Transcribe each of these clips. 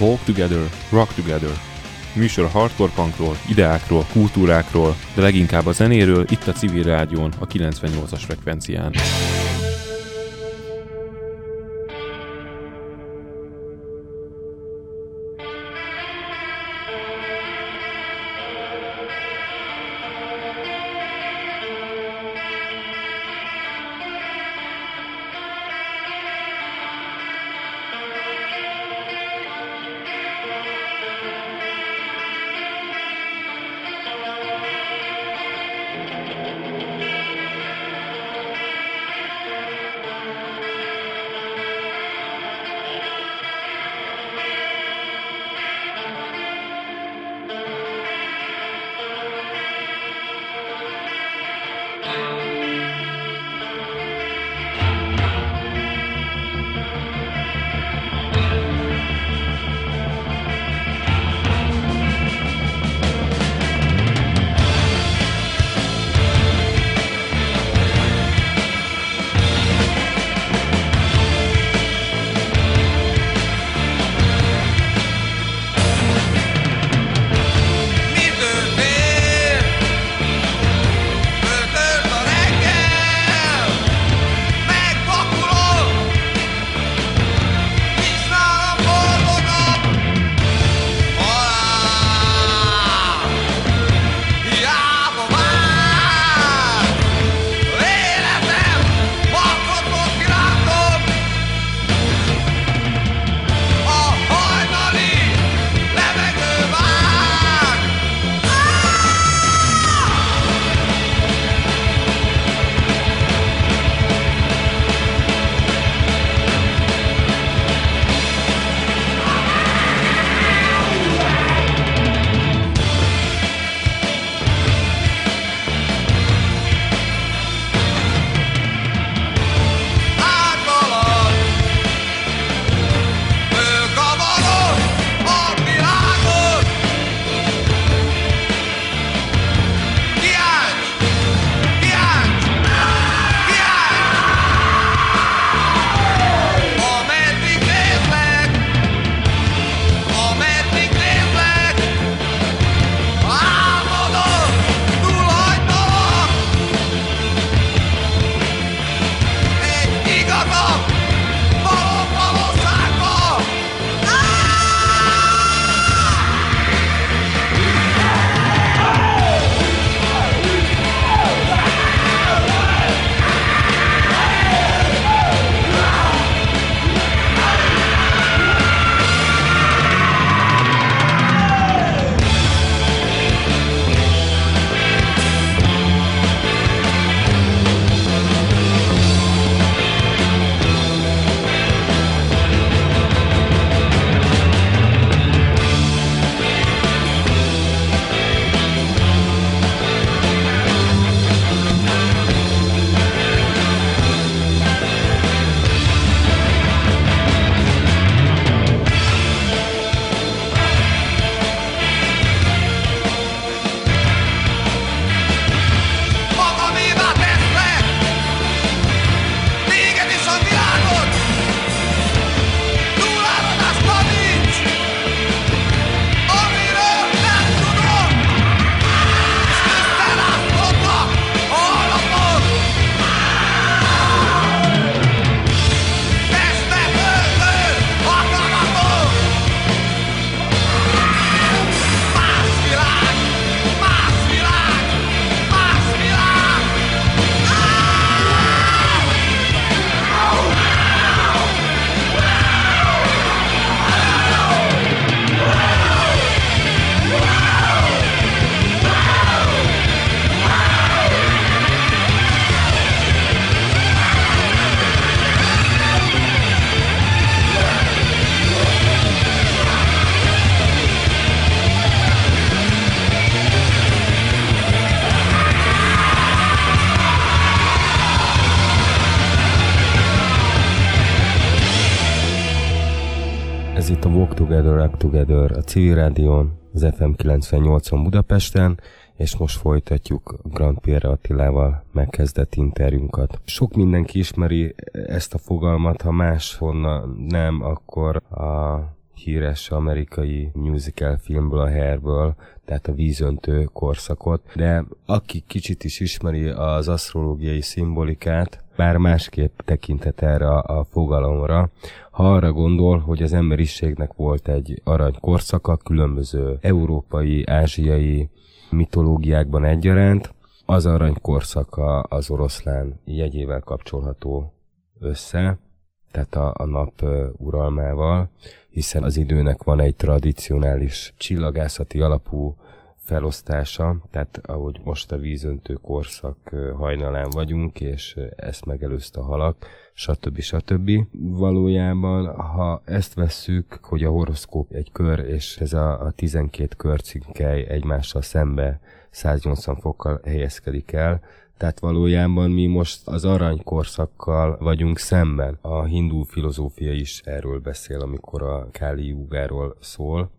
Walk Together, Rock Together. Műsor a hardcore punkról, ideákról, kultúrákról, de leginkább a zenéről itt a civil rádión, a 98-as frekvencián. Together a civil rádión, az FM 98-on Budapesten, és most folytatjuk Grand Pierre Attilával megkezdett interjúnkat. Sok mindenki ismeri ezt a fogalmat, ha máshonnan nem, akkor a híres amerikai musical filmből, a Hairből, tehát a vízöntő korszakot, de aki kicsit is ismeri az asztrológiai szimbolikát, bár másképp tekintet erre a fogalomra, ha arra gondol, hogy az emberiségnek volt egy arany korszaka, különböző európai, ázsiai mitológiákban egyaránt, az arany korszaka az oroszlán jegyével kapcsolható össze, tehát a, a nap uralmával, hiszen az időnek van egy tradicionális csillagászati alapú felosztása, tehát ahogy most a vízöntő korszak hajnalán vagyunk, és ezt megelőzte a halak, stb. stb. Valójában, ha ezt vesszük, hogy a horoszkóp egy kör, és ez a, a 12 körcinkely egymással szembe 180 fokkal helyezkedik el, tehát valójában mi most az aranykorszakkal vagyunk szemben. A hindu filozófia is erről beszél, amikor a Káli Jugáról szól.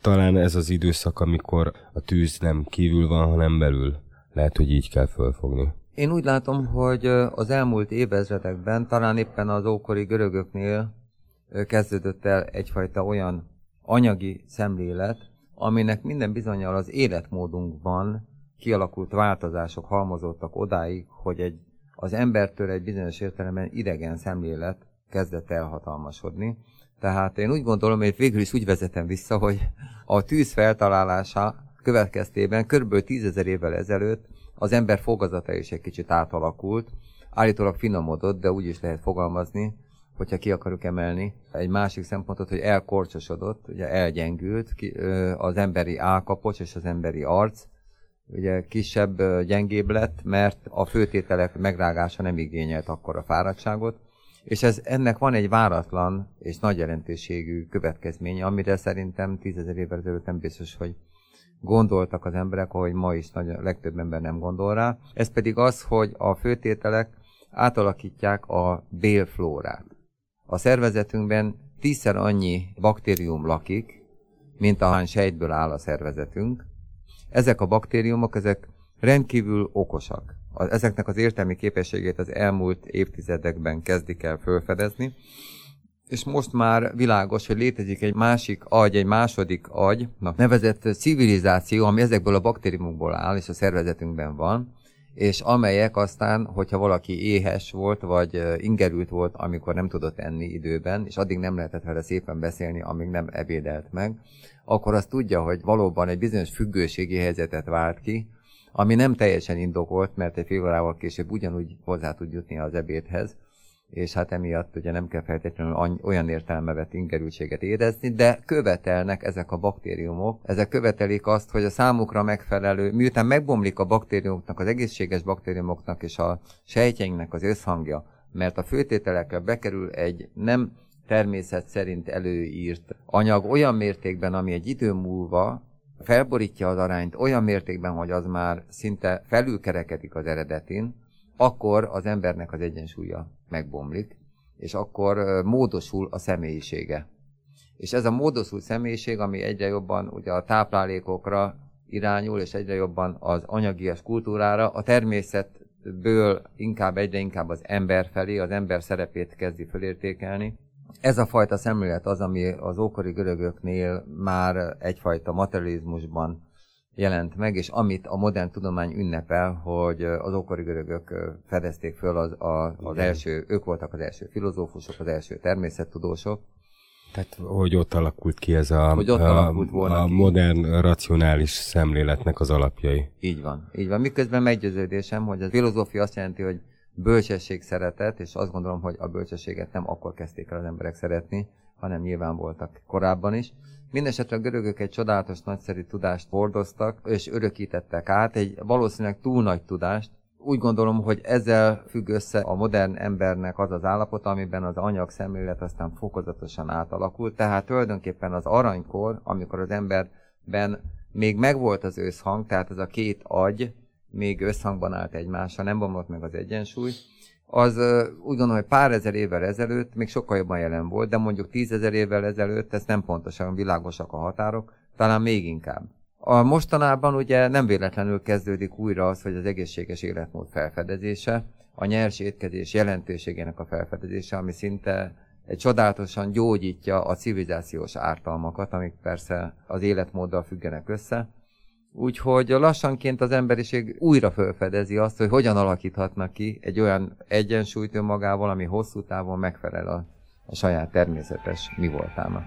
Talán ez az időszak, amikor a tűz nem kívül van, hanem belül. Lehet, hogy így kell fölfogni. Én úgy látom, hogy az elmúlt évezredekben, talán éppen az ókori görögöknél kezdődött el egyfajta olyan anyagi szemlélet, aminek minden bizonyal az életmódunkban kialakult változások halmozottak odáig, hogy egy, az embertől egy bizonyos értelemben idegen szemlélet kezdett elhatalmasodni. Tehát én úgy gondolom, hogy végül is úgy vezetem vissza, hogy a tűz feltalálása következtében kb. tízezer évvel ezelőtt az ember fogazata is egy kicsit átalakult, állítólag finomodott, de úgy is lehet fogalmazni, hogyha ki akarjuk emelni. Egy másik szempontot, hogy elkorcsosodott, ugye elgyengült az emberi álkapocs és az emberi arc, ugye kisebb, gyengébb lett, mert a főtételek megrágása nem igényelt akkor a fáradtságot, és ez, ennek van egy váratlan és nagy jelentőségű következménye, amire szerintem tízezer évvel ezelőtt nem biztos, hogy gondoltak az emberek, ahogy ma is nagy, legtöbb ember nem gondol rá. Ez pedig az, hogy a főtételek átalakítják a bélflórát. A szervezetünkben tízszer annyi baktérium lakik, mint ahány sejtből áll a szervezetünk, ezek a baktériumok, ezek rendkívül okosak. Ezeknek az értelmi képességét az elmúlt évtizedekben kezdik el felfedezni, és most már világos, hogy létezik egy másik agy, egy második agynak nevezett civilizáció, ami ezekből a baktériumokból áll, és a szervezetünkben van, és amelyek aztán, hogyha valaki éhes volt, vagy ingerült volt, amikor nem tudott enni időben, és addig nem lehetett vele szépen beszélni, amíg nem ebédelt meg, akkor azt tudja, hogy valóban egy bizonyos függőségi helyzetet vált ki, ami nem teljesen indokolt, mert egy fél órával később ugyanúgy hozzá tud jutni az ebédhez, és hát emiatt ugye nem kell feltétlenül olyan értelmevet ingerültséget érezni, de követelnek ezek a baktériumok, ezek követelik azt, hogy a számukra megfelelő, miután megbomlik a baktériumoknak, az egészséges baktériumoknak és a sejtjeinknek az összhangja, mert a főtételekkel bekerül egy nem természet szerint előírt anyag olyan mértékben, ami egy idő múlva felborítja az arányt olyan mértékben, hogy az már szinte felülkerekedik az eredetin, akkor az embernek az egyensúlya megbomlik, és akkor módosul a személyisége. És ez a módosult személyiség, ami egyre jobban ugye a táplálékokra irányul, és egyre jobban az anyagias kultúrára, a természetből inkább egyre inkább az ember felé, az ember szerepét kezdi fölértékelni, ez a fajta szemlélet az, ami az ókori görögöknél már egyfajta materializmusban jelent meg, és amit a modern tudomány ünnepel, hogy az ókori görögök fedezték föl az, a, az első, ők voltak az első filozófusok, az első természettudósok. Tehát, hogy ott alakult ki ez a, hogy ott a, alakult volna a ki. modern, racionális szemléletnek az alapjai. Így van, így van. Miközben meggyőződésem, hogy a filozófia azt jelenti, hogy bölcsesség szeretet, és azt gondolom, hogy a bölcsességet nem akkor kezdték el az emberek szeretni, hanem nyilván voltak korábban is. Mindenesetre a görögök egy csodálatos, nagyszerű tudást hordoztak, és örökítettek át, egy valószínűleg túl nagy tudást. Úgy gondolom, hogy ezzel függ össze a modern embernek az az állapota, amiben az anyag szemlélet aztán fokozatosan átalakult. Tehát tulajdonképpen az aranykor, amikor az emberben még megvolt az őszhang, tehát ez a két agy, még összhangban állt egymással, nem bomlott meg az egyensúly, az úgy gondolom, hogy pár ezer évvel ezelőtt még sokkal jobban jelen volt, de mondjuk tízezer évvel ezelőtt, ez nem pontosan világosak a határok, talán még inkább. A mostanában ugye nem véletlenül kezdődik újra az, hogy az egészséges életmód felfedezése, a nyers étkezés jelentőségének a felfedezése, ami szinte egy csodálatosan gyógyítja a civilizációs ártalmakat, amik persze az életmóddal függenek össze. Úgyhogy lassanként az emberiség újra felfedezi azt, hogy hogyan alakíthatnak ki egy olyan egyensúlyt önmagával, ami hosszú távon megfelel a, a saját természetes mi voltának.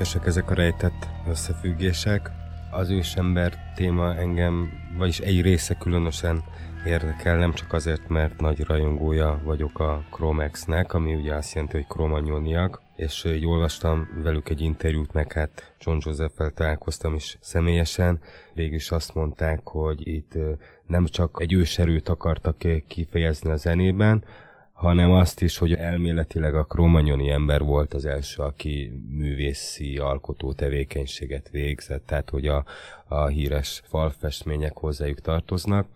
Érdekesek ezek a rejtett összefüggések. Az ősember téma engem, vagyis egy része különösen érdekel, nem csak azért, mert nagy rajongója vagyok a Chromex-nek, ami ugye azt jelenti, hogy kromanyoniak, és így olvastam velük egy interjút, meg hát John Joseph-fel találkoztam is személyesen. Végül is azt mondták, hogy itt nem csak egy őserőt akartak kifejezni a zenében, hanem azt is, hogy elméletileg a kromanyoni ember volt az első, aki művészi alkotó tevékenységet végzett, tehát hogy a, a híres falfestmények hozzájuk tartoznak.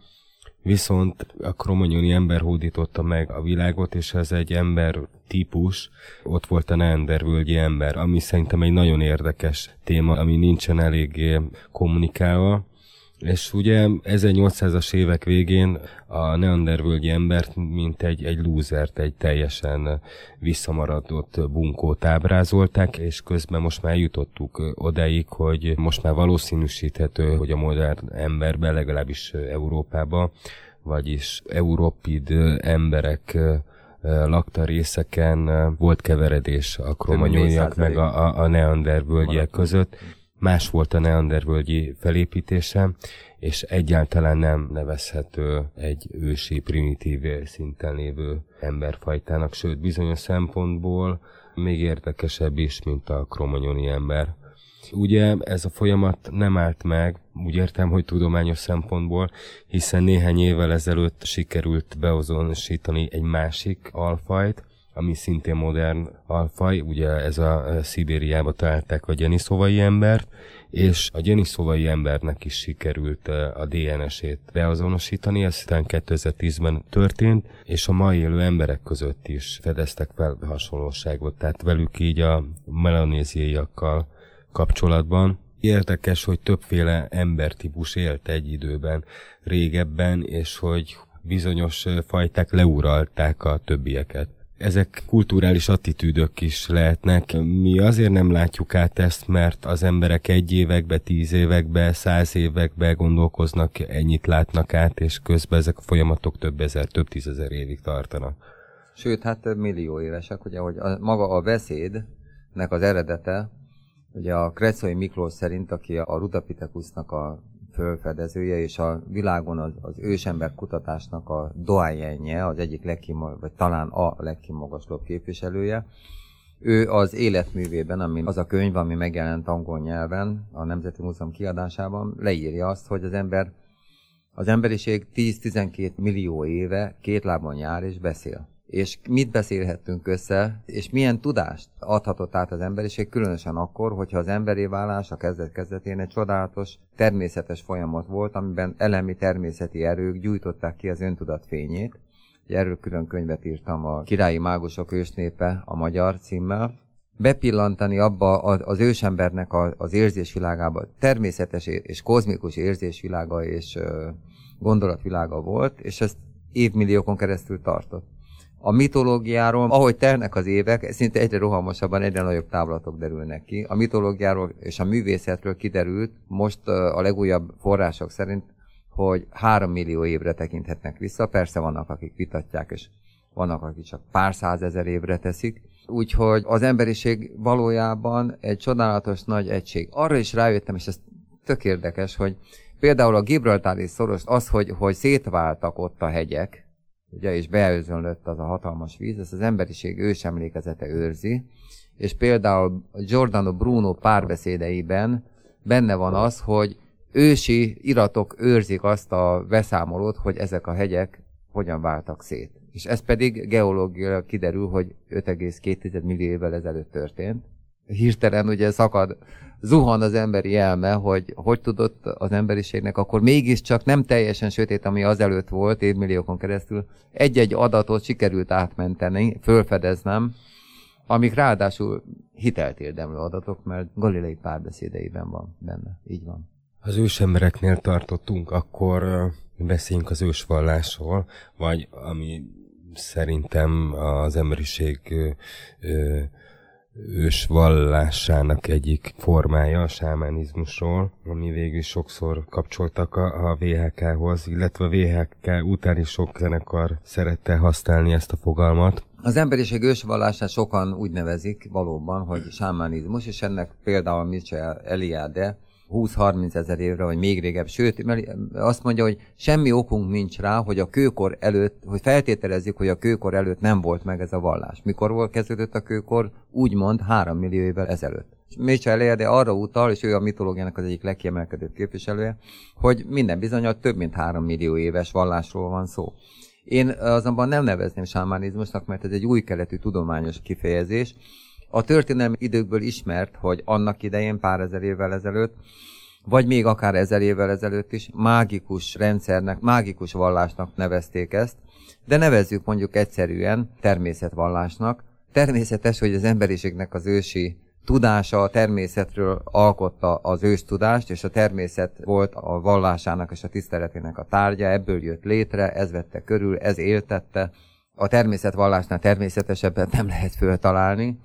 viszont a kromanyoni ember hódította meg a világot, és ez egy ember típus, ott volt a neandervölgyi ember, ami szerintem egy nagyon érdekes téma, ami nincsen eléggé kommunikálva. És ugye 1800-as évek végén a neandervölgyi embert, mint egy, egy lúzert, egy teljesen visszamaradott bunkót ábrázolták, és közben most már jutottuk odáig, hogy most már valószínűsíthető, hogy a modern emberben, legalábbis Európában, vagyis európid emberek lakta részeken volt keveredés a kromanyóiak meg a, a, a neandervölgyiek között más volt a neandervölgyi felépítése, és egyáltalán nem nevezhető egy ősi, primitív szinten lévő emberfajtának, sőt bizonyos szempontból még érdekesebb is, mint a kromanyoni ember. Ugye ez a folyamat nem állt meg, úgy értem, hogy tudományos szempontból, hiszen néhány évvel ezelőtt sikerült beazonosítani egy másik alfajt, ami szintén modern alfaj, ugye ez a Szibériába találták a geniszovai embert, és a geniszovai embernek is sikerült a DNS-ét beazonosítani, ez aztán 2010-ben történt, és a mai élő emberek között is fedeztek fel hasonlóságot, tehát velük így a melanéziaiakkal kapcsolatban. Érdekes, hogy többféle embertípus élt egy időben régebben, és hogy bizonyos fajták leuralták a többieket ezek kulturális attitűdök is lehetnek. Mi azért nem látjuk át ezt, mert az emberek egy évekbe, tíz évekbe, száz évekbe gondolkoznak, ennyit látnak át, és közben ezek a folyamatok több ezer, több tízezer évig tartanak. Sőt, hát millió évesek, ugye, hogy a, maga a beszédnek az eredete, ugye a Krecoi Miklós szerint, aki a Rudapithecusnak a fölfedezője, és a világon az, az ősember kutatásnak a doájenje, az egyik legkimag, vagy talán a legkimagaslóbb képviselője. Ő az életművében, ami az a könyv, ami megjelent angol nyelven, a Nemzeti Múzeum kiadásában, leírja azt, hogy az ember az emberiség 10-12 millió éve két lábon jár és beszél és mit beszélhettünk össze, és milyen tudást adhatott át az emberiség, különösen akkor, hogyha az emberi válás a kezdet-kezdetén egy csodálatos, természetes folyamat volt, amiben elemi természeti erők gyújtották ki az öntudat fényét. Erről külön könyvet írtam a Királyi Mágusok ősnépe a magyar címmel. Bepillantani abba az ősembernek az érzésvilágába, természetes és kozmikus érzésvilága és gondolatvilága volt, és ezt évmilliókon keresztül tartott a mitológiáról, ahogy telnek az évek, szinte egyre rohamosabban, egyre nagyobb távlatok derülnek ki. A mitológiáról és a művészetről kiderült most a legújabb források szerint, hogy három millió évre tekinthetnek vissza. Persze vannak, akik vitatják, és vannak, akik csak pár százezer évre teszik. Úgyhogy az emberiség valójában egy csodálatos nagy egység. Arra is rájöttem, és ez tök érdekes, hogy például a Gibraltári szoros, az, hogy, hogy szétváltak ott a hegyek, ugye, és beelőzönlött az a hatalmas víz, ezt az emberiség ősemlékezete őrzi, és például Giordano Bruno párbeszédeiben benne van az, hogy ősi iratok őrzik azt a beszámolót, hogy ezek a hegyek hogyan váltak szét. És ez pedig geológiailag kiderül, hogy 5,2 millió évvel ezelőtt történt. Hirtelen ugye szakad zuhan az emberi elme, hogy hogy tudott az emberiségnek akkor mégiscsak nem teljesen sötét, ami azelőtt volt évmilliókon keresztül, egy-egy adatot sikerült átmenteni, fölfedeznem, amik ráadásul hitelt érdemlő adatok, mert Galilei párbeszédeiben van benne. Így van. Az ősembereknél tartottunk, akkor beszéljünk az ősvallásról, vagy ami szerintem az emberiség ö, ős vallásának egyik formája a sámánizmusról, ami végül sokszor kapcsoltak a, a VHK-hoz, illetve a VHK utáni sok zenekar szerette használni ezt a fogalmat. Az emberiség ősvallását sokan úgy nevezik valóban, hogy sámánizmus, és ennek például Mitchell Eliade 20-30 ezer évre, vagy még régebb, sőt, mert azt mondja, hogy semmi okunk nincs rá, hogy a kőkor előtt, hogy feltételezzük, hogy a kőkor előtt nem volt meg ez a vallás. Mikor volt kezdődött a kőkor? Úgymond 3 millió évvel ezelőtt. Mitchell de arra utal, és ő a mitológiának az egyik legkiemelkedőbb képviselője, hogy minden bizonyal több mint 3 millió éves vallásról van szó. Én azonban nem nevezném sámánizmusnak, mert ez egy új keletű tudományos kifejezés, a történelmi időkből ismert, hogy annak idején, pár ezer évvel ezelőtt, vagy még akár ezer évvel ezelőtt is, mágikus rendszernek, mágikus vallásnak nevezték ezt, de nevezzük mondjuk egyszerűen természetvallásnak. Természetes, hogy az emberiségnek az ősi tudása a természetről alkotta az ős tudást, és a természet volt a vallásának és a tiszteletének a tárgya, ebből jött létre, ez vette körül, ez éltette. A természetvallásnál természetesebbet nem lehet föltalálni,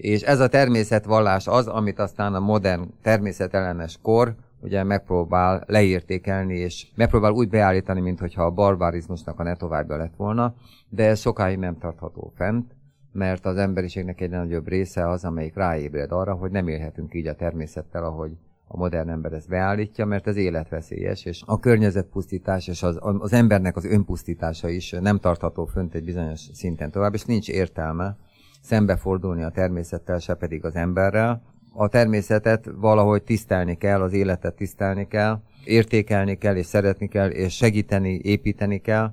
és ez a természetvallás az, amit aztán a modern természetellenes kor ugye megpróbál leértékelni, és megpróbál úgy beállítani, mintha a barbarizmusnak a ne továbbja lett volna, de ez sokáig nem tartható fent, mert az emberiségnek egy nagyobb része az, amelyik ráébred arra, hogy nem élhetünk így a természettel, ahogy a modern ember ezt beállítja, mert ez életveszélyes, és a környezetpusztítás és az, az embernek az önpusztítása is nem tartható fönt egy bizonyos szinten tovább, és nincs értelme szembefordulni a természettel, se pedig az emberrel. A természetet valahogy tisztelni kell, az életet tisztelni kell, értékelni kell, és szeretni kell, és segíteni, építeni kell.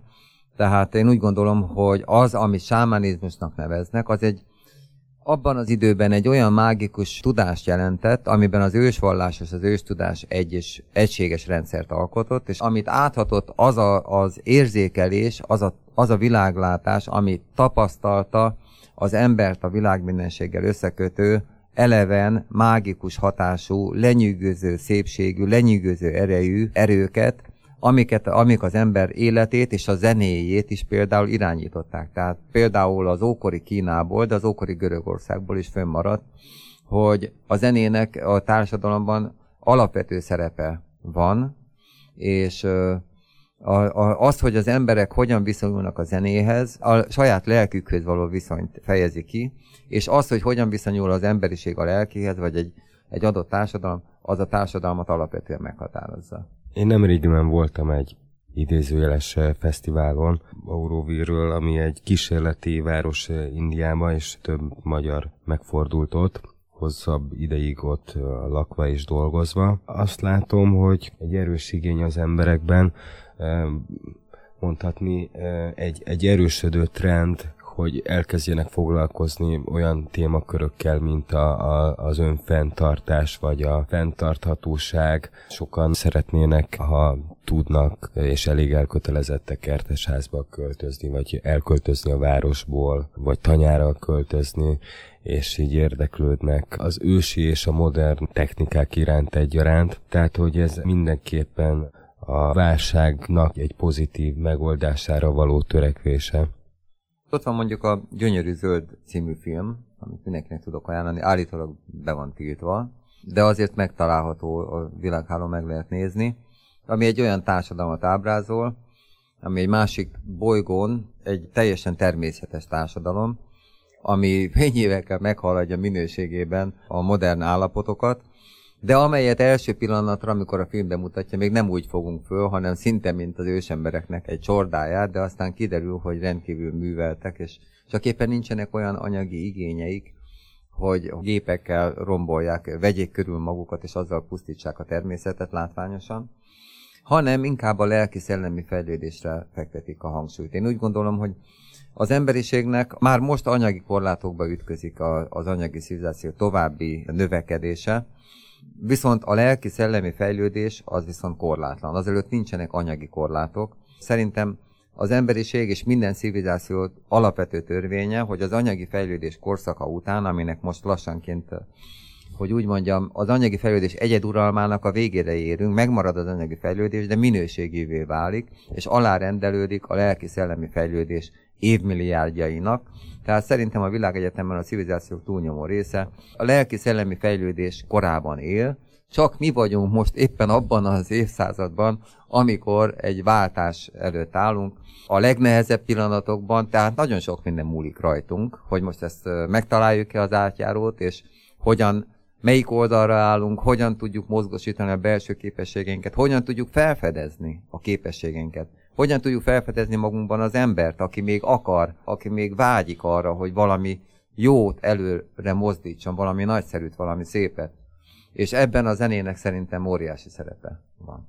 Tehát én úgy gondolom, hogy az, amit sámánizmusnak neveznek, az egy abban az időben egy olyan mágikus tudást jelentett, amiben az ősvallás és az őstudás egy és egységes rendszert alkotott, és amit áthatott az a, az érzékelés, az a, az a világlátás, ami tapasztalta az embert a világ összekötő, eleven, mágikus hatású, lenyűgöző szépségű, lenyűgöző erejű erőket, amiket, amik az ember életét és a zenéjét is például irányították. Tehát például az ókori Kínából, de az ókori Görögországból is fönnmaradt, hogy a zenének a társadalomban alapvető szerepe van, és a, a, az, hogy az emberek hogyan viszonyulnak a zenéhez, a saját lelkükhöz való viszonyt fejezi ki, és az, hogy hogyan viszonyul az emberiség a lelkéhez, vagy egy, egy adott társadalom, az a társadalmat alapvetően meghatározza. Én nem régiben voltam egy idézőjeles fesztiválon, Auróvírről, ami egy kísérleti város Indiában, és több magyar megfordult ott, hosszabb ideig ott lakva és dolgozva. Azt látom, hogy egy erős igény az emberekben, mondhatni egy, egy erősödő trend, hogy elkezdjenek foglalkozni olyan témakörökkel, mint a, a, az önfenntartás, vagy a fenntarthatóság. Sokan szeretnének, ha tudnak, és elég elkötelezettek kertesházba költözni, vagy elköltözni a városból, vagy tanyára költözni, és így érdeklődnek az ősi és a modern technikák iránt egyaránt. Tehát, hogy ez mindenképpen a válságnak egy pozitív megoldására való törekvése. Ott van mondjuk a Gyönyörű Zöld című film, amit mindenkinek tudok ajánlani, állítólag be van tiltva, de azért megtalálható, a világháló meg lehet nézni, ami egy olyan társadalmat ábrázol, ami egy másik bolygón egy teljesen természetes társadalom, ami fényévekkel meghaladja minőségében a modern állapotokat, de amelyet első pillanatra, amikor a film bemutatja, még nem úgy fogunk föl, hanem szinte, mint az ősembereknek egy csordáját, de aztán kiderül, hogy rendkívül műveltek, és csak éppen nincsenek olyan anyagi igényeik, hogy gépekkel rombolják, vegyék körül magukat, és azzal pusztítsák a természetet látványosan, hanem inkább a lelki-szellemi fejlődésre fektetik a hangsúlyt. Én úgy gondolom, hogy az emberiségnek már most anyagi korlátokba ütközik az anyagi civilizáció további növekedése, Viszont a lelki-szellemi fejlődés az viszont korlátlan. Azelőtt nincsenek anyagi korlátok. Szerintem az emberiség és minden civilizáció alapvető törvénye, hogy az anyagi fejlődés korszaka után, aminek most lassanként, hogy úgy mondjam, az anyagi fejlődés egyeduralmának a végére érünk, megmarad az anyagi fejlődés, de minőségévé válik, és alárendelődik a lelki-szellemi fejlődés évmilliárdjainak, tehát szerintem a világegyetemben a civilizációk túlnyomó része a lelki-szellemi fejlődés korában él, csak mi vagyunk most éppen abban az évszázadban, amikor egy váltás előtt állunk, a legnehezebb pillanatokban, tehát nagyon sok minden múlik rajtunk, hogy most ezt megtaláljuk-e az átjárót, és hogyan, melyik oldalra állunk, hogyan tudjuk mozgosítani a belső képességeinket, hogyan tudjuk felfedezni a képességeinket. Hogyan tudjuk felfedezni magunkban az embert, aki még akar, aki még vágyik arra, hogy valami jót előre mozdítson, valami nagyszerűt, valami szépet. És ebben a zenének szerintem óriási szerepe van.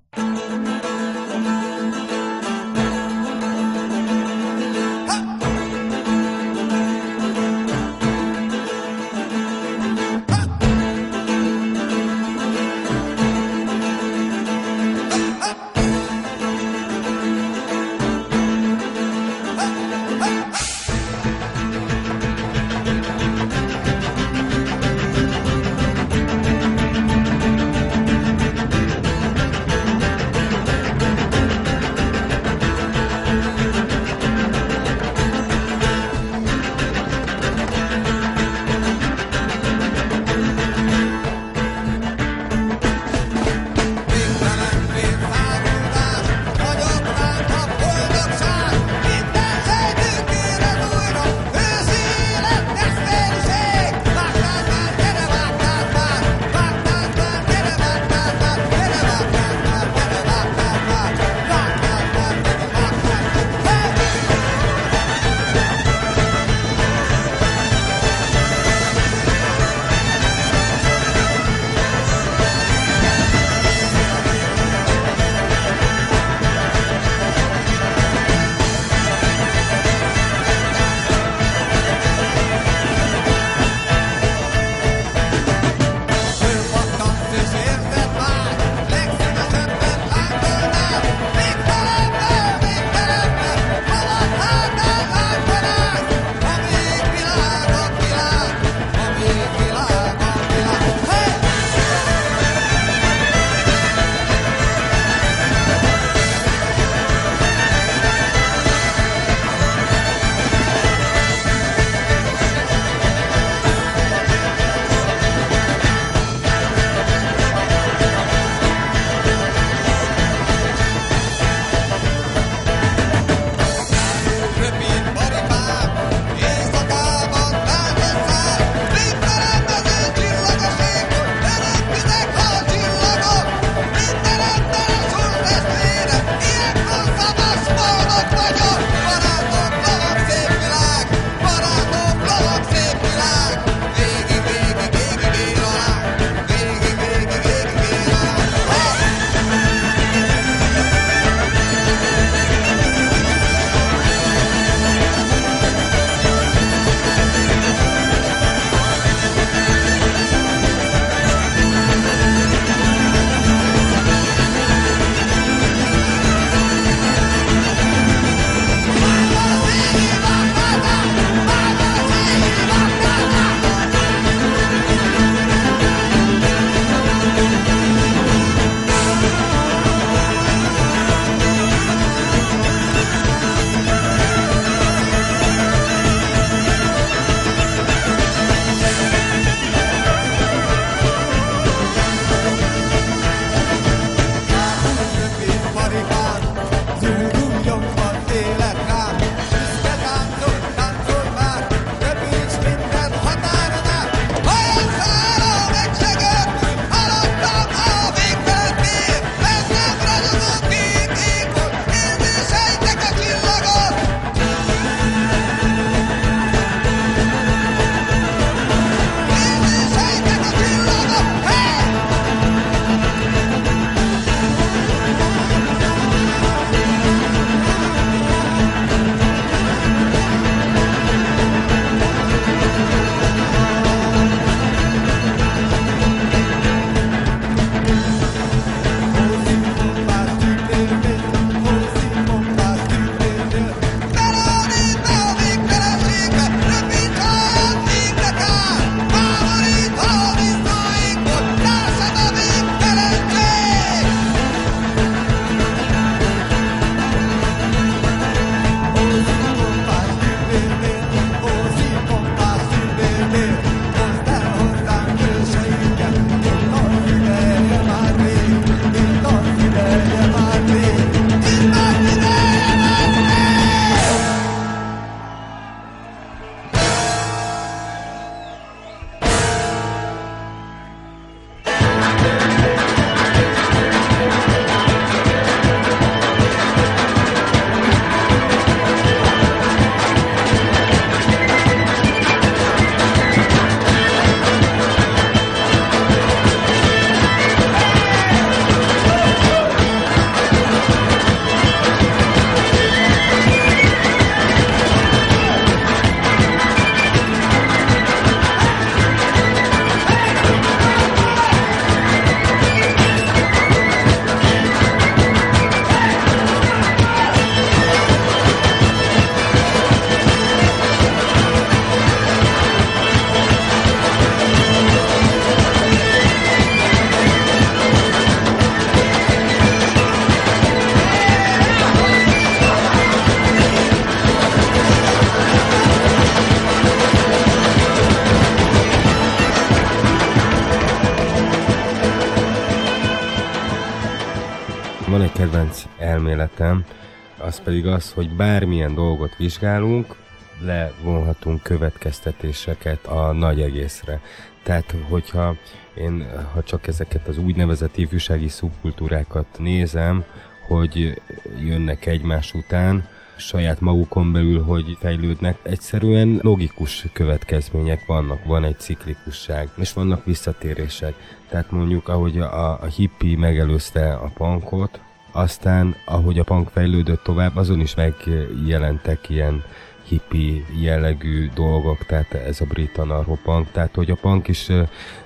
Pedig az, hogy bármilyen dolgot vizsgálunk, levonhatunk következtetéseket a nagy egészre. Tehát, hogyha én, ha csak ezeket az úgynevezett ifjúsági szubkultúrákat nézem, hogy jönnek egymás után, saját magukon belül, hogy fejlődnek. Egyszerűen logikus következmények vannak, van egy ciklikusság, és vannak visszatérések. Tehát mondjuk, ahogy a, a hippi megelőzte a punkot, aztán ahogy a punk fejlődött tovább, azon is megjelentek ilyen hippi jellegű dolgok, tehát ez a brit anarcho-punk, tehát hogy a punk is,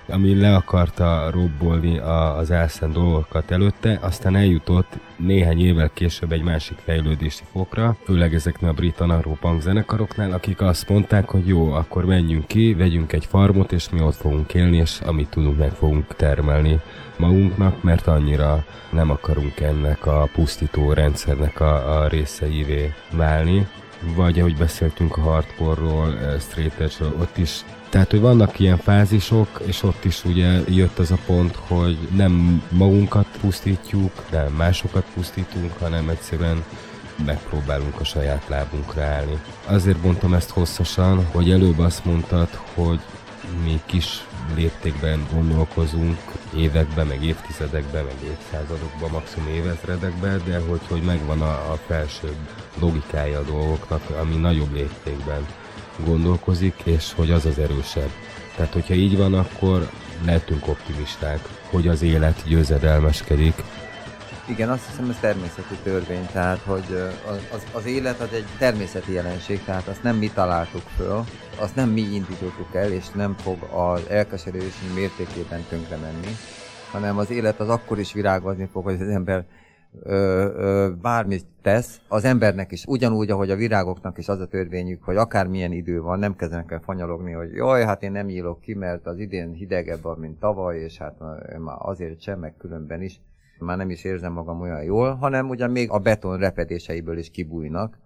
ami le akarta robbolni az elszent dolgokat előtte, aztán eljutott néhány évvel később egy másik fejlődési fokra, főleg ezeknél a brit anarcho-punk zenekaroknál, akik azt mondták, hogy jó, akkor menjünk ki, vegyünk egy farmot, és mi ott fogunk élni, és amit tudunk, meg fogunk termelni magunknak, mert annyira nem akarunk ennek a pusztító rendszernek a, a részeivé válni vagy ahogy beszéltünk a hardcore-ról, eh, straight edge ott is tehát, hogy vannak ilyen fázisok, és ott is ugye jött az a pont, hogy nem magunkat pusztítjuk, nem másokat pusztítunk, hanem egyszerűen megpróbálunk a saját lábunkra állni. Azért mondtam ezt hosszasan, hogy előbb azt mondtad, hogy mi kis léptékben gondolkozunk, években, meg évtizedekben, meg évszázadokban, maximum évezredekben, de hogy, hogy megvan a, a felsőbb logikája a dolgoknak, ami nagyobb léptékben gondolkozik, és hogy az az erősebb. Tehát, hogyha így van, akkor lehetünk optimisták, hogy az élet győzedelmeskedik, igen, azt hiszem ez természeti törvény, tehát hogy az, az élet az egy természeti jelenség, tehát azt nem mi találtuk föl, azt nem mi indítottuk el, és nem fog az elkeserülésünk mértékében tönkre menni, hanem az élet az akkor is virágozni fog, hogy az ember ö, ö, bármit tesz, az embernek is. Ugyanúgy, ahogy a virágoknak is az a törvényük, hogy akármilyen idő van, nem kezdenek el fanyalogni, hogy jaj, hát én nem nyílok ki, mert az idén hidegebb, mint tavaly, és hát már azért sem, meg különben is. Már nem is érzem magam olyan jól, hanem ugyan még a beton repedéseiből is kibújnak,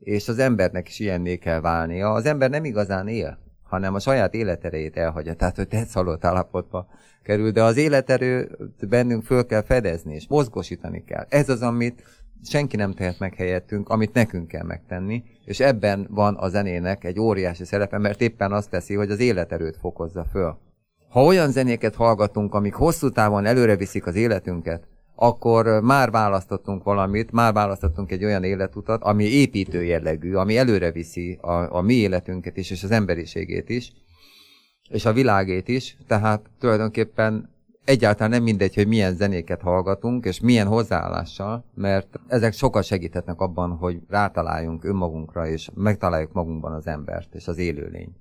és az embernek is ilyenné kell válnia. Az ember nem igazán él, hanem a saját életerejét elhagyja, tehát hogy tetszalott állapotba kerül, de az életerő bennünk föl kell fedezni, és mozgosítani kell. Ez az, amit senki nem tehet meg helyettünk, amit nekünk kell megtenni, és ebben van a zenének egy óriási szerepe, mert éppen azt teszi, hogy az életerőt fokozza föl. Ha olyan zenéket hallgatunk, amik hosszú távon előre viszik az életünket, akkor már választottunk valamit, már választottunk egy olyan életutat, ami építő jellegű, ami előre viszi a, a mi életünket is, és az emberiségét is, és a világét is, tehát tulajdonképpen egyáltalán nem mindegy, hogy milyen zenéket hallgatunk, és milyen hozzáállással, mert ezek sokat segíthetnek abban, hogy rátaláljunk önmagunkra, és megtaláljuk magunkban az embert és az élőlényt.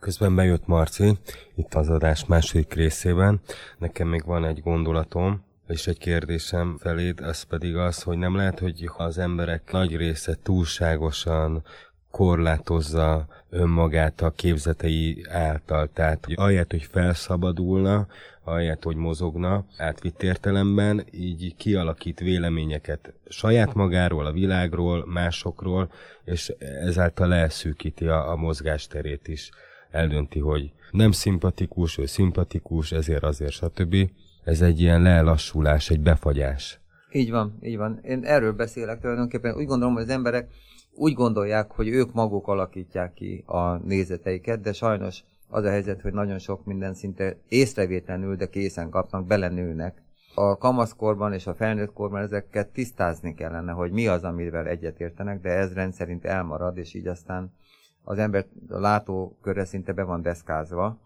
Közben bejött Marci, itt az adás második részében. Nekem még van egy gondolatom, és egy kérdésem feléd, az pedig az, hogy nem lehet, hogy az emberek nagy része túlságosan korlátozza önmagát a képzetei által. Tehát hogy ahelyett, hogy felszabadulna, ahelyett, hogy mozogna átvitt értelemben, így kialakít véleményeket saját magáról, a világról, másokról, és ezáltal leszűkíti a, a mozgásterét is eldönti, hogy nem szimpatikus, ő szimpatikus, ezért, azért, stb. Ez egy ilyen lelassulás, egy befagyás. Így van, így van. Én erről beszélek tulajdonképpen. Úgy gondolom, hogy az emberek úgy gondolják, hogy ők maguk alakítják ki a nézeteiket, de sajnos az a helyzet, hogy nagyon sok minden szinte észrevétlenül, de készen kapnak, belenőnek. A kamaszkorban és a felnőttkorban ezeket tisztázni kellene, hogy mi az, amivel egyetértenek, de ez rendszerint elmarad, és így aztán az ember a látókörre szinte be van deszkázva,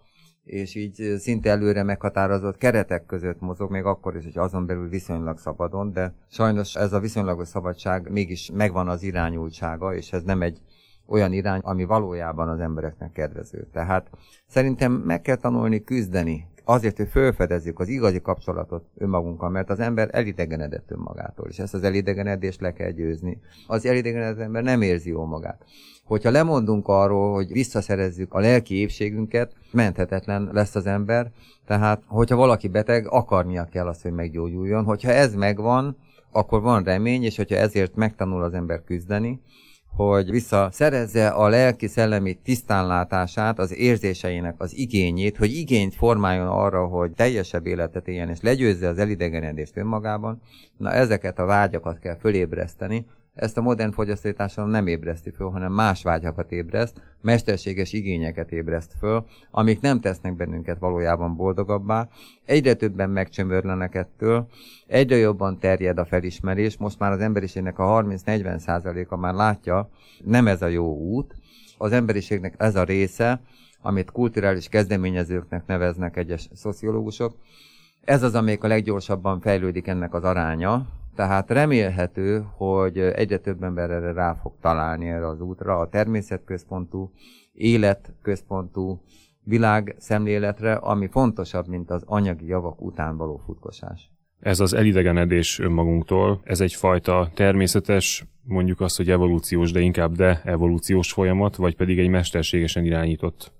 és így szinte előre meghatározott keretek között mozog, még akkor is, hogy azon belül viszonylag szabadon, de sajnos ez a viszonylagos szabadság mégis megvan az irányultsága, és ez nem egy olyan irány, ami valójában az embereknek kedvező. Tehát szerintem meg kell tanulni küzdeni, azért, hogy felfedezzük az igazi kapcsolatot önmagunkkal, mert az ember elidegenedett önmagától, és ezt az elidegenedést le kell győzni. Az elidegenedett ember nem érzi jól magát. Hogyha lemondunk arról, hogy visszaszerezzük a lelki épségünket, menthetetlen lesz az ember, tehát hogyha valaki beteg, akarnia kell azt, hogy meggyógyuljon. Hogyha ez megvan, akkor van remény, és hogyha ezért megtanul az ember küzdeni, hogy visszaszerezze a lelki-szellemi tisztánlátását, az érzéseinek az igényét, hogy igényt formáljon arra, hogy teljesebb életet éljen, és legyőzze az elidegenedést önmagában, na ezeket a vágyakat kell fölébreszteni, ezt a modern fogyasztói nem ébreszti föl, hanem más vágyakat ébreszt, mesterséges igényeket ébreszt föl, amik nem tesznek bennünket valójában boldogabbá. Egyre többen megcsömörlenek ettől, egyre jobban terjed a felismerés, most már az emberiségnek a 30-40 százaléka már látja, nem ez a jó út, az emberiségnek ez a része, amit kulturális kezdeményezőknek neveznek egyes szociológusok, ez az, amelyik a leggyorsabban fejlődik ennek az aránya, tehát remélhető, hogy egyre több ember erre rá fog találni erre az útra, a természetközpontú, életközpontú világ szemléletre, ami fontosabb, mint az anyagi javak után való futkosás. Ez az elidegenedés önmagunktól, ez egyfajta természetes, mondjuk azt, hogy evolúciós, de inkább de evolúciós folyamat, vagy pedig egy mesterségesen irányított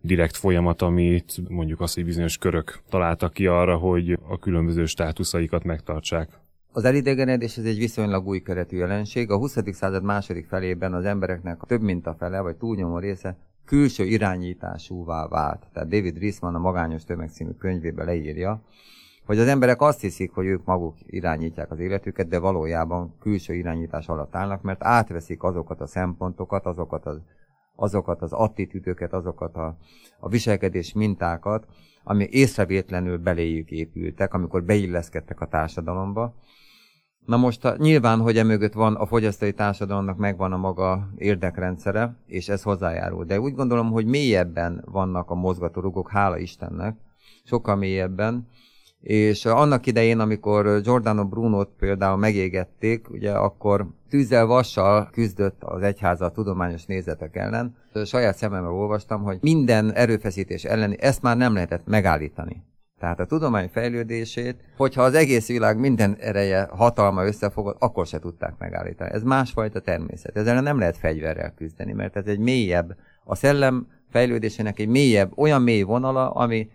direkt folyamat, amit mondjuk azt, hogy bizonyos körök találtak ki arra, hogy a különböző státuszaikat megtartsák. Az elidegenedés ez egy viszonylag új keretű jelenség. A 20. század második felében az embereknek több mint a fele, vagy túlnyomó része külső irányításúvá vált. Tehát David Riesman a Magányos Tömeg című könyvében leírja, hogy az emberek azt hiszik, hogy ők maguk irányítják az életüket, de valójában külső irányítás alatt állnak, mert átveszik azokat a szempontokat, azokat az, azokat az attitűdöket, azokat a, a viselkedés mintákat, ami észrevétlenül beléjük épültek, amikor beilleszkedtek a társadalomba, Na most a, nyilván, hogy emögött van a fogyasztói társadalomnak megvan a maga érdekrendszere, és ez hozzájárul. De úgy gondolom, hogy mélyebben vannak a mozgatórugók, hála Istennek, sokkal mélyebben. És annak idején, amikor Giordano Brunot például megégették, ugye akkor tűzzel vassal küzdött az egyháza a tudományos nézetek ellen. Saját szememmel olvastam, hogy minden erőfeszítés ellen ezt már nem lehetett megállítani. Tehát a tudomány fejlődését, hogyha az egész világ minden ereje, hatalma összefogott, akkor se tudták megállítani. Ez másfajta természet. Ezzel nem lehet fegyverrel küzdeni, mert ez egy mélyebb, a szellem fejlődésének egy mélyebb, olyan mély vonala, ami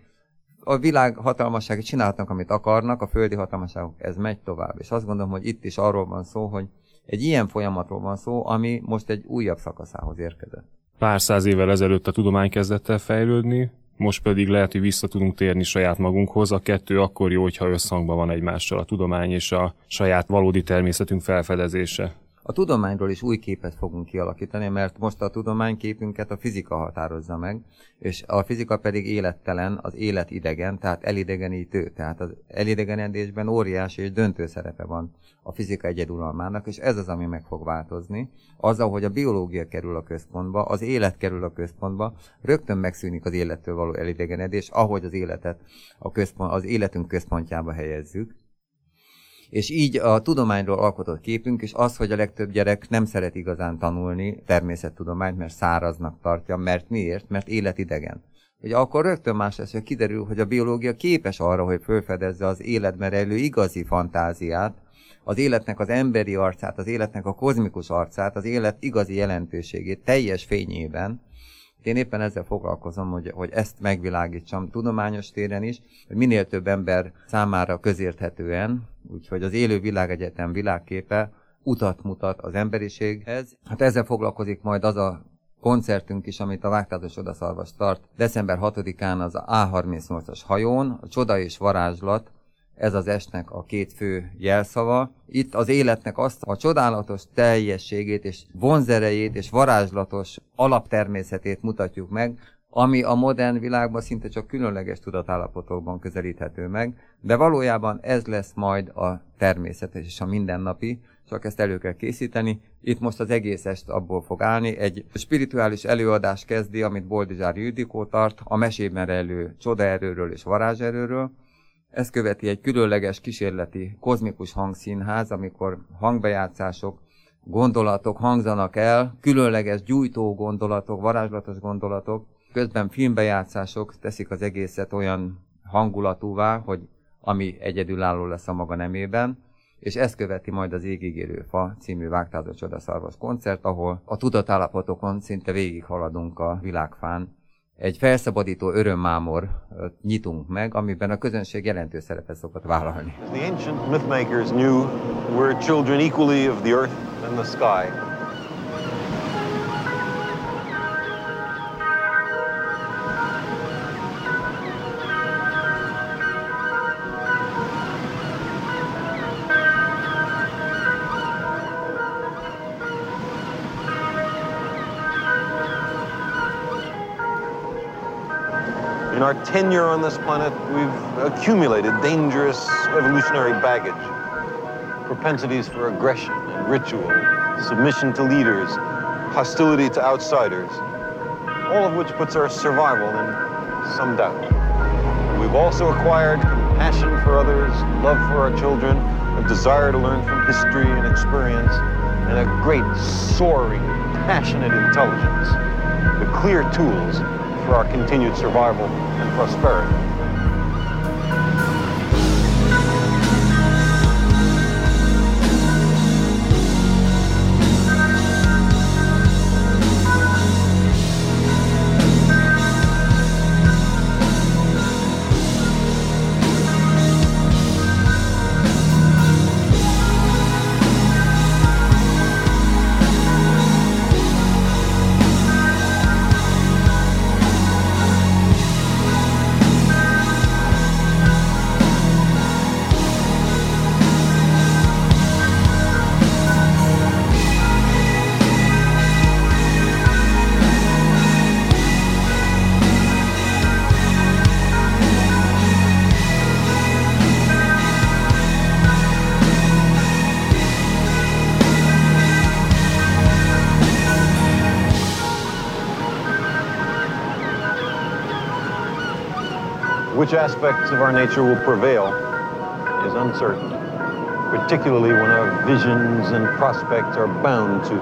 a világ hatalmassági csinálhatnak, amit akarnak, a földi hatalmasságok, ez megy tovább. És azt gondolom, hogy itt is arról van szó, hogy egy ilyen folyamatról van szó, ami most egy újabb szakaszához érkezett. Pár száz évvel ezelőtt a tudomány kezdett el fejlődni, most pedig lehet, hogy vissza tudunk térni saját magunkhoz. A kettő akkor jó, hogyha összhangban van egymással a tudomány és a saját valódi természetünk felfedezése. A tudományról is új képet fogunk kialakítani, mert most a tudományképünket a fizika határozza meg, és a fizika pedig élettelen, az élet idegen, tehát elidegenítő. Tehát az elidegenedésben óriási és döntő szerepe van a fizika egyeduralmának, és ez az, ami meg fog változni. Azzal, hogy a biológia kerül a központba, az élet kerül a központba, rögtön megszűnik az élettől való elidegenedés, ahogy az életet a központ, az életünk központjába helyezzük és így a tudományról alkotott képünk, és az, hogy a legtöbb gyerek nem szeret igazán tanulni természettudományt, mert száraznak tartja, mert miért? Mert életidegen. Ugye akkor rögtön más lesz, hogy kiderül, hogy a biológia képes arra, hogy felfedezze az életben rejlő igazi fantáziát, az életnek az emberi arcát, az életnek a kozmikus arcát, az élet igazi jelentőségét teljes fényében, én éppen ezzel foglalkozom, hogy, hogy ezt megvilágítsam tudományos téren is, hogy minél több ember számára közérthetően, úgyhogy az élő világegyetem világképe utat mutat az emberiséghez. Hát ezzel foglalkozik majd az a koncertünk is, amit a Vágtázos Odaszarvas tart december 6-án az A38-as hajón, a Csoda és Varázslat ez az esnek a két fő jelszava. Itt az életnek azt a csodálatos teljességét és vonzerejét és varázslatos alaptermészetét mutatjuk meg, ami a modern világban szinte csak különleges tudatállapotokban közelíthető meg, de valójában ez lesz majd a természetes és a mindennapi, csak ezt elő kell készíteni. Itt most az egész est abból fog állni. Egy spirituális előadás kezdi, amit Boldizsár Judikó tart, a mesében elő csodaerőről és varázserőről, ezt követi egy különleges kísérleti kozmikus hangszínház, amikor hangbejátszások, gondolatok hangzanak el, különleges gyújtó gondolatok, varázslatos gondolatok, közben filmbejátszások teszik az egészet olyan hangulatúvá, hogy ami egyedülálló lesz a maga nemében, és ezt követi majd az Égigérő Fa című Vágtázó Csodaszarvas koncert, ahol a tudatállapotokon szinte végig haladunk a világfán, egy felszabadító örömmámor nyitunk meg, amiben a közönség jelentős szerepet szokott vállalni. The ancient mythmakers knew we're children equally of the earth and the sky. Tenure on this planet, we've accumulated dangerous evolutionary baggage, propensities for aggression and ritual, submission to leaders, hostility to outsiders, all of which puts our survival in some doubt. We've also acquired compassion for others, love for our children, a desire to learn from history and experience, and a great, soaring, passionate intelligence. The clear tools for our continued survival and prosperity. Which aspects of our nature will prevail is uncertain, particularly when our visions and prospects are bound to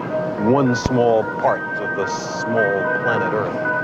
one small part of the small planet Earth.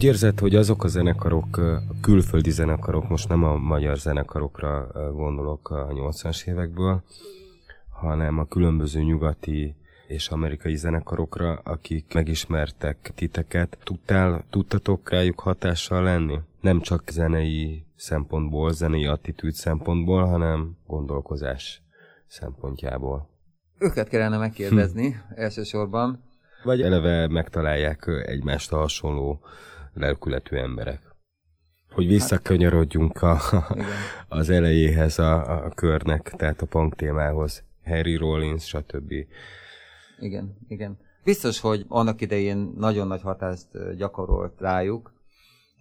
Úgy érzed, hogy azok a zenekarok, a külföldi zenekarok, most nem a magyar zenekarokra gondolok a 80-as évekből, hanem a különböző nyugati és amerikai zenekarokra, akik megismertek titeket. Tudtál, tudtatok rájuk hatással lenni? Nem csak zenei szempontból, zenei attitűd szempontból, hanem gondolkozás szempontjából. Őket kellene megkérdezni hm. elsősorban. Vagy eleve megtalálják egymást a hasonló lelkületű emberek. Hogy visszakanyarodjunk a, az elejéhez a, a körnek, tehát a punk témához. Harry Rollins, stb. Igen, igen. Biztos, hogy annak idején nagyon nagy hatást gyakorolt rájuk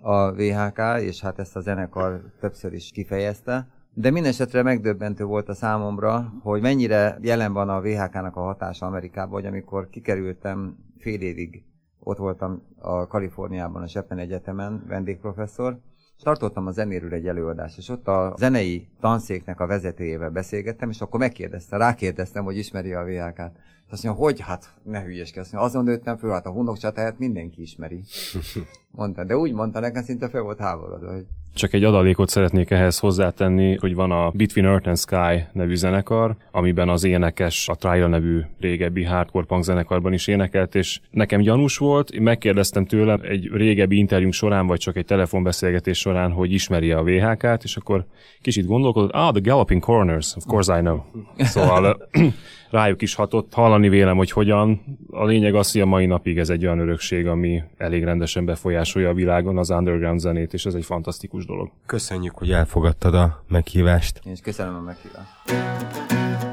a VHK, és hát ezt a zenekar többször is kifejezte. De minden esetre megdöbbentő volt a számomra, hogy mennyire jelen van a VHK-nak a hatása Amerikában, hogy amikor kikerültem fél évig, ott voltam a Kaliforniában, a Chapman Egyetemen, vendégprofesszor, és tartottam a zenéről egy előadást, és ott a zenei tanszéknek a vezetőjével beszélgettem, és akkor megkérdezte, rákérdeztem, hogy ismeri a VHK-t. Azt mondja, hogy hát ne hülyeskedsz. Azon nőttem föl, hát a hunok csatáját mindenki ismeri. Mondta, de úgy mondta nekem, szinte fel volt háborodva, hogy csak egy adalékot szeretnék ehhez hozzátenni, hogy van a Between Earth and Sky nevű zenekar, amiben az énekes a Trial nevű régebbi hardcore punk zenekarban is énekelt, és nekem gyanús volt, én megkérdeztem tőle egy régebbi interjúnk során, vagy csak egy telefonbeszélgetés során, hogy ismeri a VHK-t, és akkor kicsit gondolkodott, ah, the Galloping Corners, of course I know. Szóval rájuk is hatott. Hallani vélem, hogy hogyan. A lényeg az, hogy a mai napig ez egy olyan örökség, ami elég rendesen befolyásolja a világon az underground zenét, és ez egy fantasztikus dolog. Köszönjük, hogy elfogadtad a meghívást. Én is köszönöm a meghívást.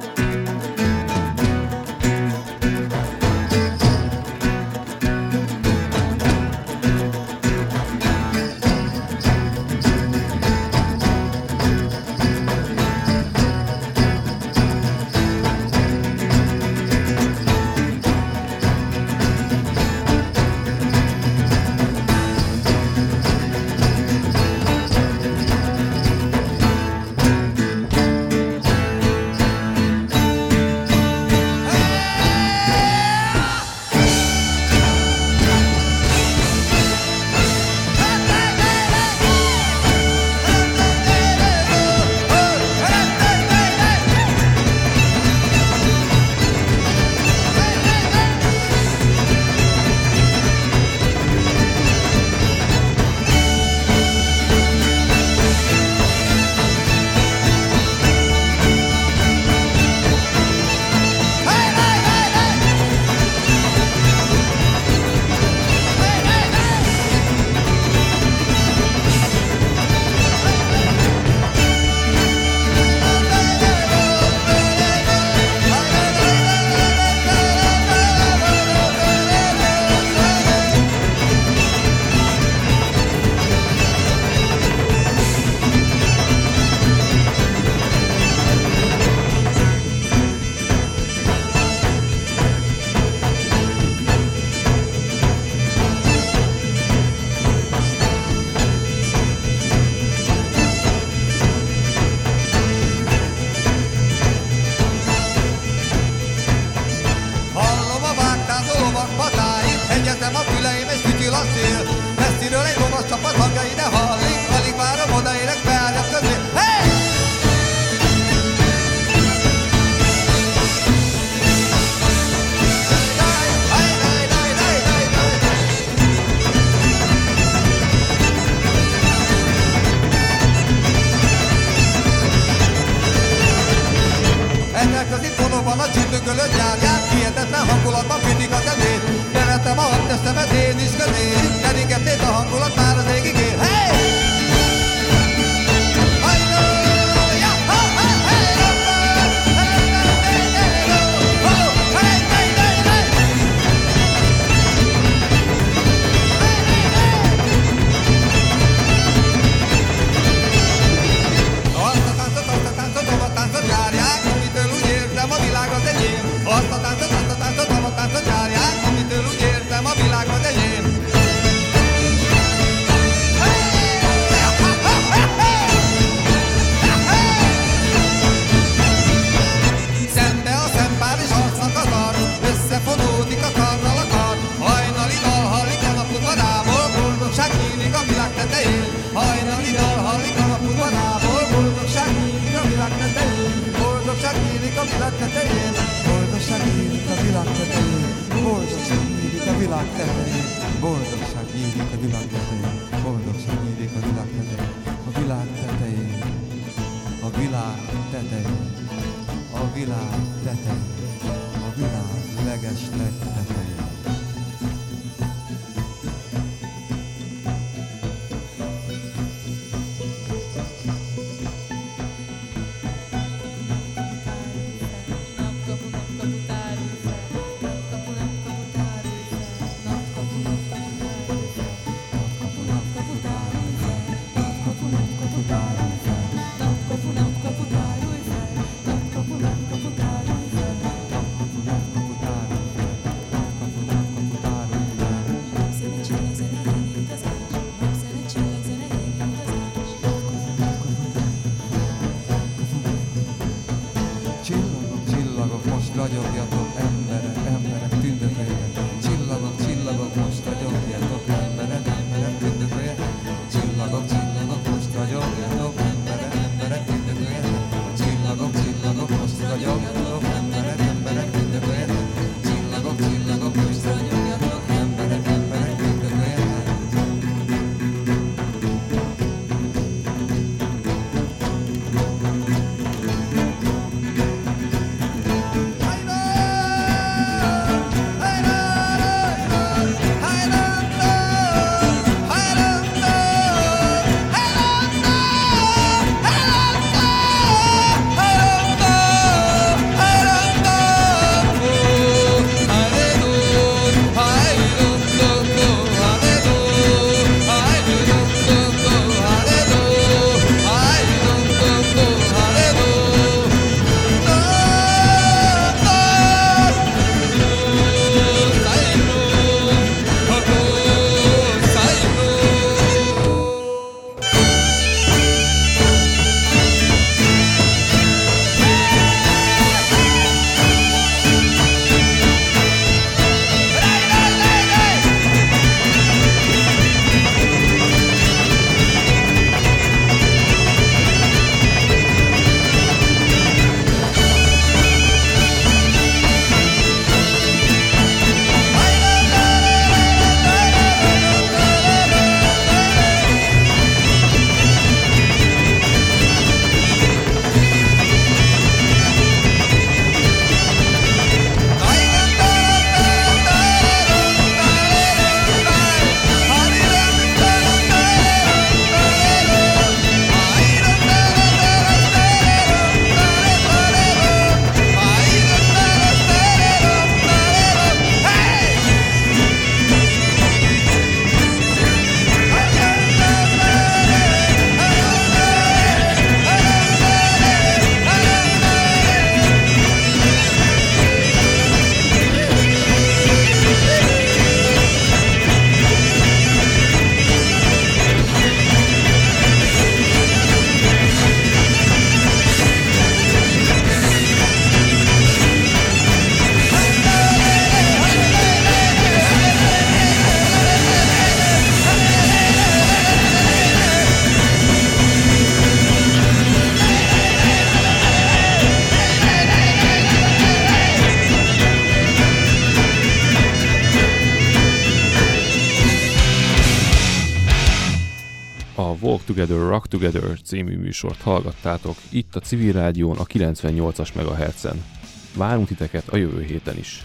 dögölött gyárgyát, hihetetlen hangulatban fitik a zenét, szeretem a hat testemet én is közé, de Rock Together című műsort hallgattátok itt a Civil Rádión a 98-as MHz-en. Várunk titeket a jövő héten is.